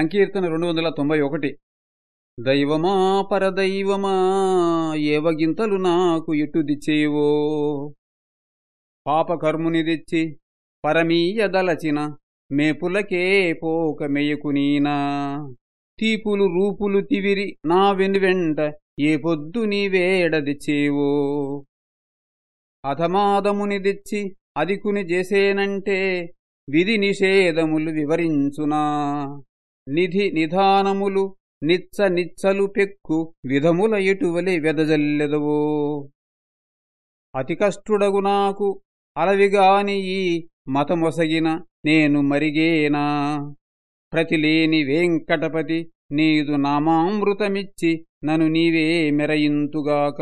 సంకీర్తన రెండు వందల తొంభై ఒకటి. దైవమా పరదైవమా ఏవగింతలు నాకు ఇటు దిచ్చేవో పాపకర్ముని తెచ్చి పరమీయదలచిన మేపులకే పోక మేయకునీనా తీపులు రూపులు తివిరి నా వెనువెంట ఏ పొద్దు నీవేడదిచ్చేవో అధమాదముని తెచ్చి అదికుని చేసేనంటే విధి నిషేధములు వివరించునా? నిధి నిధానములు నిచ్చ నిచ్చలు పెక్కు విధముల ఎటువలే వెదజల్లెదవో. అతి కష్టుడగు నాకు అలవిగాని ఈ మతమొసగిన నేను మరిగేనా. ప్రతిలేని వెంకటపతి నీదు నామామృతమిచ్చి నను నీవే మెరయింతుగాక.